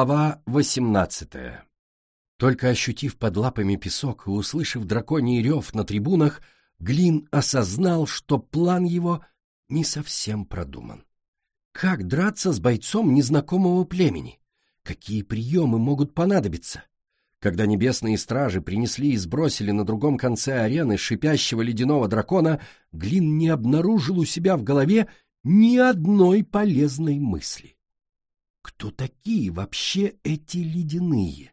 Глава восемнадцатая Только ощутив под лапами песок и услышав драконий рев на трибунах, Глин осознал, что план его не совсем продуман. Как драться с бойцом незнакомого племени? Какие приемы могут понадобиться? Когда небесные стражи принесли и сбросили на другом конце арены шипящего ледяного дракона, Глин не обнаружил у себя в голове ни одной полезной мысли. Кто такие вообще эти ледяные?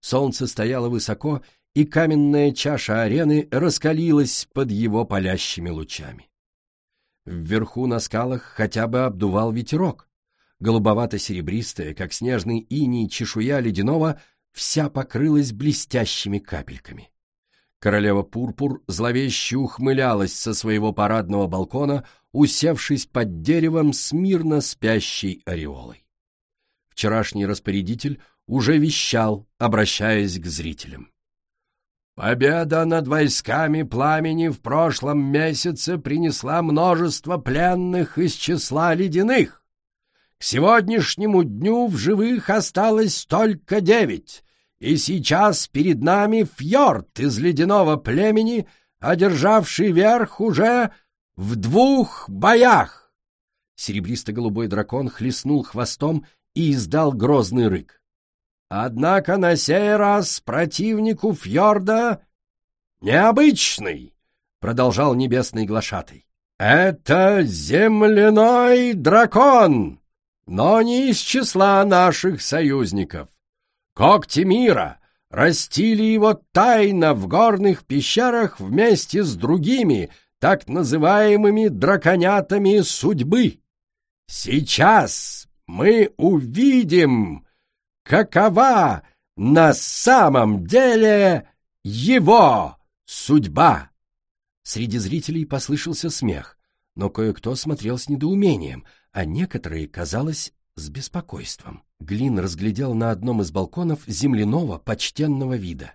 Солнце стояло высоко, и каменная чаша арены раскалилась под его палящими лучами. Вверху на скалах хотя бы обдувал ветерок. Голубовато-серебристая, как снежный иней чешуя ледяного, вся покрылась блестящими капельками. Королева Пурпур зловеще ухмылялась со своего парадного балкона, усевшись под деревом с мирно спящей ореолой. Вчерашний распорядитель уже вещал, обращаясь к зрителям. Победа над войсками пламени в прошлом месяце принесла множество пленных из числа ледяных. К сегодняшнему дню в живых осталось только девять, и сейчас перед нами фьорд из ледяного племени, одержавший верх уже в двух боях. Серебристо-голубой дракон хлестнул хвостом и издал грозный рык. Однако на сей раз противнику фьорда необычный, продолжал небесный глашатый. Это земляной дракон, но не из числа наших союзников. Когти мира растили его тайно в горных пещерах вместе с другими, так называемыми драконятами судьбы. Сейчас мы увидим, какова на самом деле его судьба. Среди зрителей послышался смех, но кое-кто смотрел с недоумением, а некоторые, казалось, с беспокойством. Глин разглядел на одном из балконов земляного почтенного вида.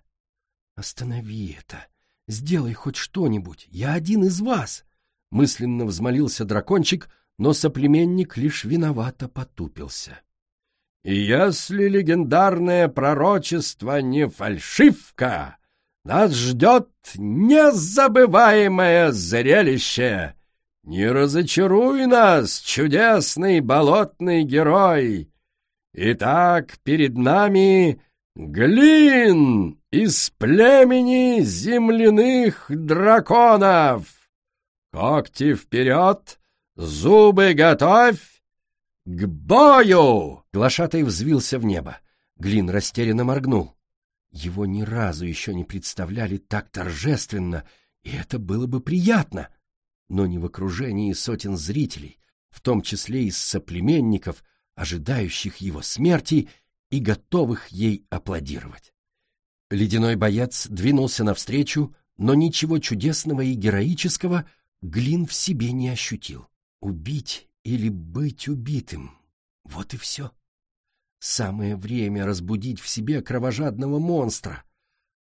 «Останови это! Сделай хоть что-нибудь! Я один из вас!» Мысленно взмолился дракончик, но соплеменник лишь виновато потупился. И если легендарное пророчество не фальшивка, нас ждет незабываемое зрелище. Не разочаруй нас, чудесный болотный герой. Итак, перед нами Глин из племени земляных драконов. Когти вперед, зубы готовь, «К бою!» Глашатай взвился в небо. Глин растерянно моргнул. Его ни разу еще не представляли так торжественно, и это было бы приятно, но не в окружении сотен зрителей, в том числе из соплеменников, ожидающих его смерти и готовых ей аплодировать. Ледяной боец двинулся навстречу, но ничего чудесного и героического Глин в себе не ощутил. Убить или быть убитым. Вот и все. Самое время разбудить в себе кровожадного монстра.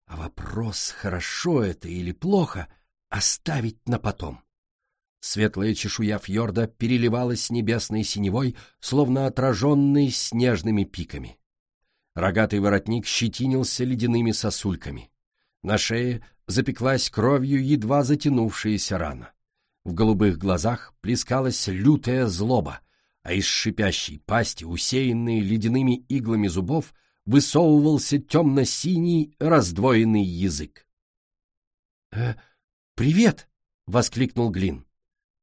А вопрос, хорошо это или плохо, оставить на потом. Светлая чешуя фьорда переливалась небесной синевой, словно отраженной снежными пиками. Рогатый воротник щетинился ледяными сосульками. На шее запеклась кровью едва затянувшаяся рана. В голубых глазах плескалась лютая злоба, а из шипящей пасти, усеянной ледяными иглами зубов, высовывался темно-синий раздвоенный язык. «Э, привет!» — воскликнул Глин.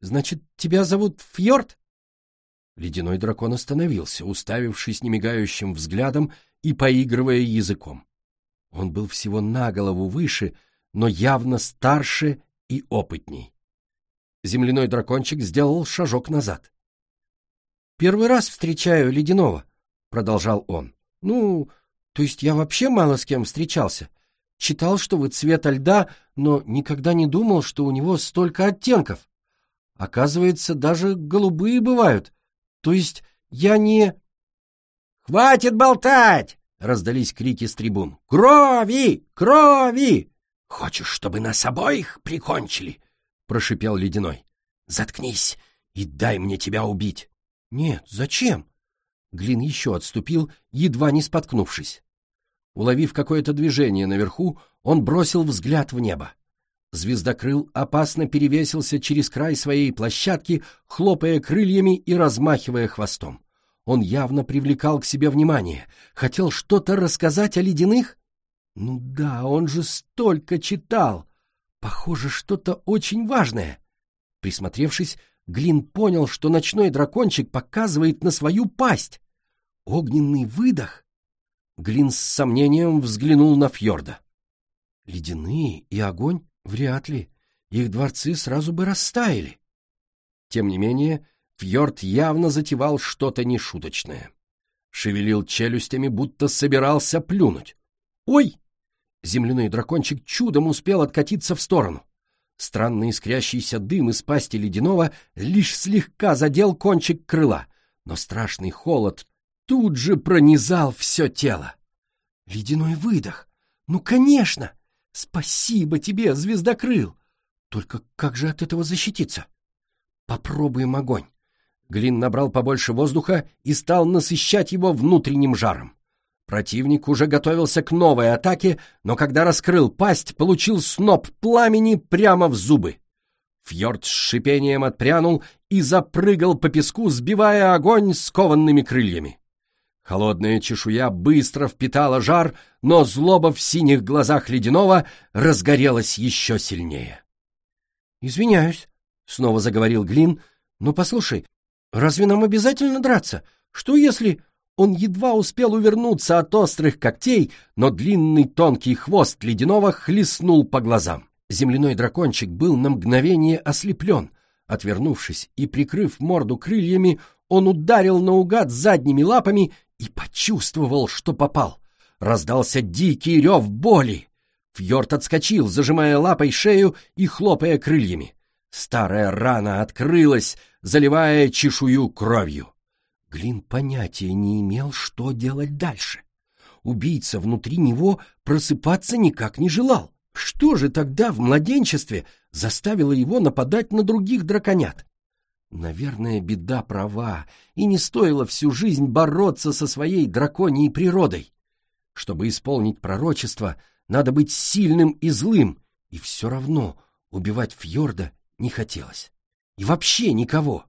«Значит, тебя зовут Фьорд?» Ледяной дракон остановился, уставившись немигающим взглядом и поигрывая языком. Он был всего на голову выше, но явно старше и опытней. Земляной дракончик сделал шажок назад. «Первый раз встречаю ледяного», — продолжал он. «Ну, то есть я вообще мало с кем встречался. Читал, что вы цвета льда, но никогда не думал, что у него столько оттенков. Оказывается, даже голубые бывают. То есть я не...» «Хватит болтать!» — раздались крики с трибун. «Крови! Крови! Хочешь, чтобы нас обоих прикончили? — прошипел Ледяной. «Заткнись и дай мне тебя убить!» «Нет, зачем?» Глин еще отступил, едва не споткнувшись. Уловив какое-то движение наверху, он бросил взгляд в небо. Звездокрыл опасно перевесился через край своей площадки, хлопая крыльями и размахивая хвостом. Он явно привлекал к себе внимание. Хотел что-то рассказать о ледяных? Ну да, он же столько читал. Похоже, что-то очень важное. Присмотревшись, Глин понял, что ночной дракончик показывает на свою пасть. Огненный выдох? Глин с сомнением взглянул на Фьорда. Ледяные и огонь? Вряд ли. Их дворцы сразу бы растаяли. Тем не менее, Фьорд явно затевал что-то нешуточное. Шевелил челюстями, будто собирался плюнуть. «Ой!» Земляной дракончик чудом успел откатиться в сторону. Странный искрящийся дым из пасти ледяного лишь слегка задел кончик крыла, но страшный холод тут же пронизал все тело. Ледяной выдох. Ну, конечно! Спасибо тебе, звездокрыл! Только как же от этого защититься? Попробуем огонь. Глин набрал побольше воздуха и стал насыщать его внутренним жаром. Противник уже готовился к новой атаке, но когда раскрыл пасть, получил сноп пламени прямо в зубы. Фьорд с шипением отпрянул и запрыгал по песку, сбивая огонь скованными крыльями. Холодная чешуя быстро впитала жар, но злоба в синих глазах ледяного разгорелась еще сильнее. «Извиняюсь», — снова заговорил Глин, — «но послушай, разве нам обязательно драться? Что если...» Он едва успел увернуться от острых когтей, но длинный тонкий хвост ледяного хлестнул по глазам. Земляной дракончик был на мгновение ослеплен. Отвернувшись и прикрыв морду крыльями, он ударил наугад задними лапами и почувствовал, что попал. Раздался дикий рев боли. Фьорд отскочил, зажимая лапой шею и хлопая крыльями. Старая рана открылась, заливая чешую кровью. Глин понятия не имел, что делать дальше. Убийца внутри него просыпаться никак не желал. Что же тогда в младенчестве заставило его нападать на других драконят? Наверное, беда права, и не стоило всю жизнь бороться со своей драконьей природой. Чтобы исполнить пророчество, надо быть сильным и злым, и все равно убивать Фьорда не хотелось. И вообще никого.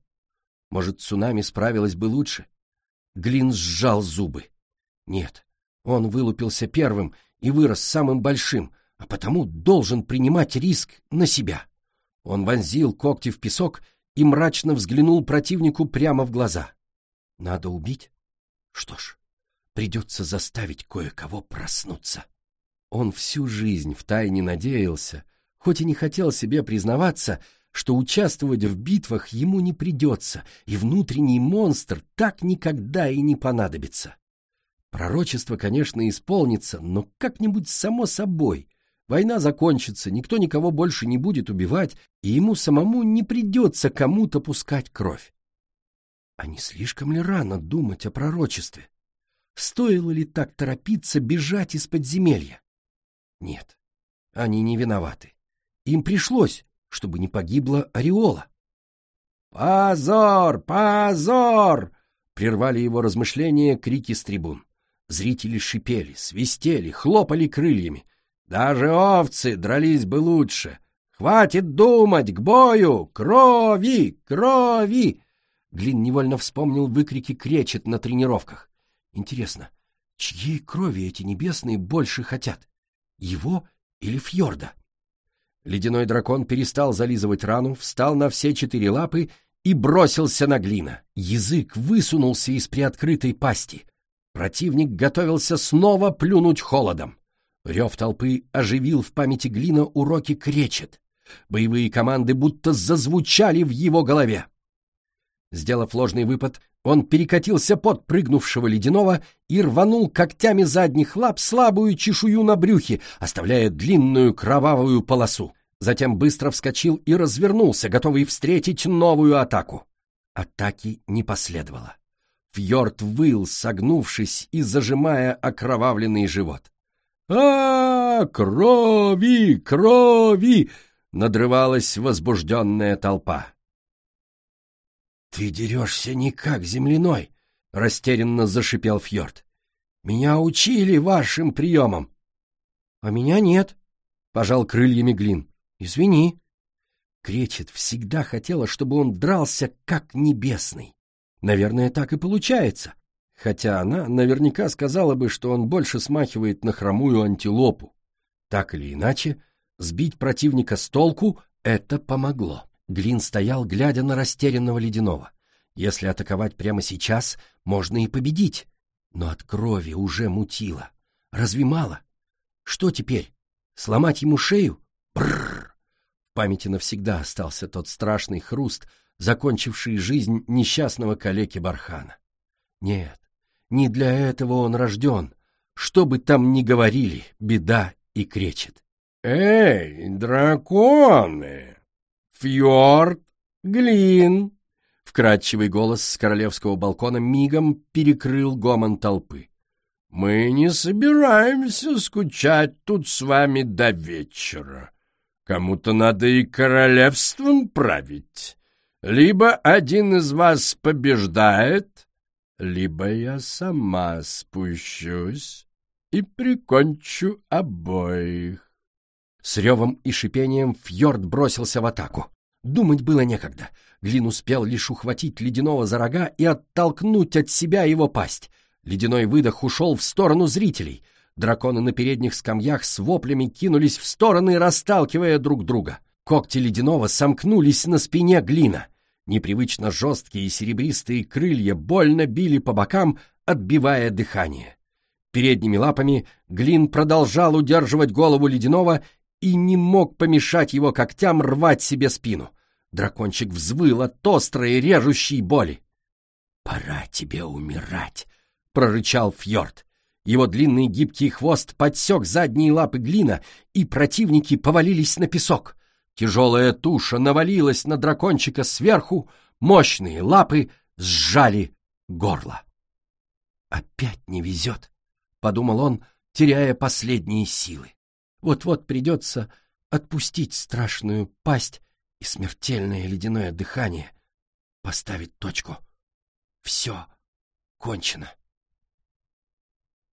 Может, цунами справилась бы лучше? Глин сжал зубы. Нет, он вылупился первым и вырос самым большим, а потому должен принимать риск на себя. Он вонзил когти в песок и мрачно взглянул противнику прямо в глаза. Надо убить? Что ж, придется заставить кое-кого проснуться. Он всю жизнь втайне надеялся, хоть и не хотел себе признаваться, что участвовать в битвах ему не придется, и внутренний монстр так никогда и не понадобится. Пророчество, конечно, исполнится, но как-нибудь само собой. Война закончится, никто никого больше не будет убивать, и ему самому не придется кому-то пускать кровь. А не слишком ли рано думать о пророчестве? Стоило ли так торопиться бежать из подземелья? Нет, они не виноваты. Им пришлось, чтобы не погибла Ореола. «Позор! Позор!» — прервали его размышления крики с трибун. Зрители шипели, свистели, хлопали крыльями. Даже овцы дрались бы лучше. «Хватит думать! К бою! Крови! Крови!» Глин невольно вспомнил выкрики кречет на тренировках. Интересно, чьей крови эти небесные больше хотят? Его или Фьорда? Ледяной дракон перестал зализывать рану, встал на все четыре лапы и бросился на глина. Язык высунулся из приоткрытой пасти. Противник готовился снова плюнуть холодом. Рев толпы оживил в памяти глина уроки кречет. Боевые команды будто зазвучали в его голове. Сделав ложный выпад, он перекатился под прыгнувшего ледяного и рванул когтями задних лап слабую чешую на брюхе, оставляя длинную кровавую полосу. Затем быстро вскочил и развернулся, готовый встретить новую атаку. Атаки не последовало. Фьорд выл, согнувшись и зажимая окровавленный живот. А, -а, -а Крови! Крови!» — надрывалась возбужденная толпа. «Ты дерешься не как земляной!» — растерянно зашипел Фьорд. «Меня учили вашим приемам!» «А меня нет», — пожал крыльями Глин. «Извини». Кречет всегда хотела, чтобы он дрался как небесный. Наверное, так и получается. Хотя она наверняка сказала бы, что он больше смахивает на хромую антилопу. Так или иначе, сбить противника с толку — это помогло. Глин стоял, глядя на растерянного ледяного. Если атаковать прямо сейчас, можно и победить. Но от крови уже мутило. Разве мало? Что теперь? Сломать ему шею? Бррр! В памяти навсегда остался тот страшный хруст, закончивший жизнь несчастного калеки Бархана. Нет, не для этого он рожден. Что бы там ни говорили, беда и кречет. «Эй, драконы! Фьорд, Глин!» Вкрадчивый голос с королевского балкона мигом перекрыл гомон толпы. «Мы не собираемся скучать тут с вами до вечера. Кому-то надо и королевством править. Либо один из вас побеждает, либо я сама спущусь и прикончу обоих. С ревом и шипением Фьорд бросился в атаку. Думать было некогда. Глин успел лишь ухватить ледяного за рога и оттолкнуть от себя его пасть. Ледяной выдох ушел в сторону зрителей. Драконы на передних скамьях с воплями кинулись в стороны, расталкивая друг друга. Когти ледяного сомкнулись на спине Глина. Непривычно жесткие серебристые крылья больно били по бокам, отбивая дыхание. Передними лапами Глин продолжал удерживать голову ледяного и не мог помешать его когтям рвать себе спину. Дракончик взвыл от острой режущей боли. «Пора тебе умирать!» — прорычал Фьорд. Его длинный гибкий хвост подсек задние лапы глина, и противники повалились на песок. Тяжелая туша навалилась на дракончика сверху, мощные лапы сжали горло. «Опять не везет», — подумал он, теряя последние силы. «Вот-вот придется отпустить страшную пасть и смертельное ледяное дыхание, поставить точку. Все кончено».